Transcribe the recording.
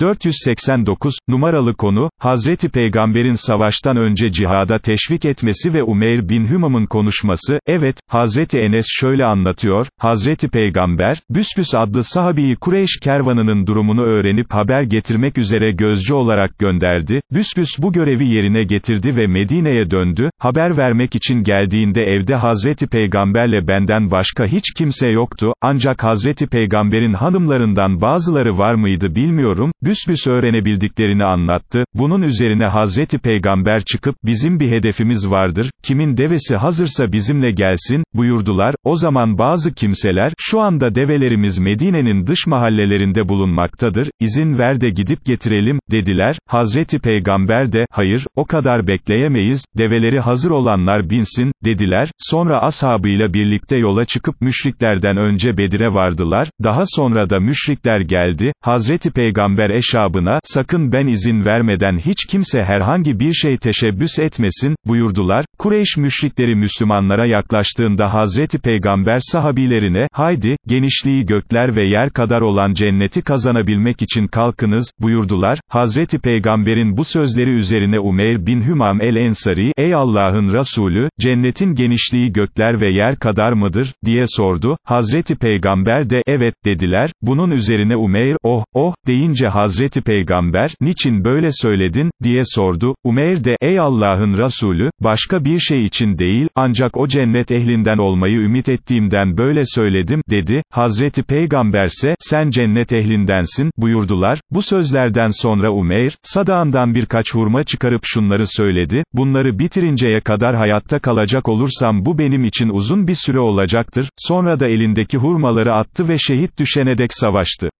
489, numaralı konu, Hazreti Peygamber'in savaştan önce cihada teşvik etmesi ve Umeyr bin Hümam'ın konuşması, evet, Hazreti Enes şöyle anlatıyor, Hazreti Peygamber, Büsbüs adlı sahabeyi Kureyş kervanının durumunu öğrenip haber getirmek üzere gözcü olarak gönderdi, Büsbüs bu görevi yerine getirdi ve Medine'ye döndü, haber vermek için geldiğinde evde Hazreti Peygamberle benden başka hiç kimse yoktu, ancak Hazreti Peygamber'in hanımlarından bazıları var mıydı bilmiyorum, büsbüs öğrenebildiklerini anlattı, bunun üzerine Hazreti Peygamber çıkıp, bizim bir hedefimiz vardır, kimin devesi hazırsa bizimle gelsin, buyurdular, o zaman bazı kimseler, şu anda develerimiz Medine'nin dış mahallelerinde bulunmaktadır, izin ver de gidip getirelim, dediler, Hazreti Peygamber de, hayır, o kadar bekleyemeyiz, develeri hazır olanlar binsin, dediler, sonra ashabıyla birlikte yola çıkıp müşriklerden önce Bedir'e vardılar, daha sonra da müşrikler geldi, Hazreti Peygamber eşabına, sakın ben izin vermeden hiç kimse herhangi bir şey teşebbüs etmesin, buyurdular, Kureyş müşrikleri Müslümanlara yaklaştığında Hazreti Peygamber sahabilerine, haydi, genişliği gökler ve yer kadar olan cenneti kazanabilmek için kalkınız, buyurdular, Hazreti Peygamber'in bu sözleri üzerine Umeyr bin Hümam el-Ensari, ey Allah'ın Resulü, cennetin genişliği gökler ve yer kadar mıdır, diye sordu, Hazreti Peygamber de, evet, dediler, bunun üzerine Umeyr, oh, oh, deyince Hazreti Peygamber, niçin böyle söyledin, diye sordu, Umeyr de, ey Allah'ın Resulü, başka bir şey için değil, ancak o cennet ehlinden olmayı ümit ettiğimden böyle söyledim, dedi, Hazreti Peygamberse, sen cennet ehlindensin, buyurdular, bu sözlerden sonra Umeyr, sadağından birkaç hurma çıkarıp şunları söyledi, bunları bitirinceye kadar hayatta kalacak olursam bu benim için uzun bir süre olacaktır, sonra da elindeki hurmaları attı ve şehit düşene dek savaştı.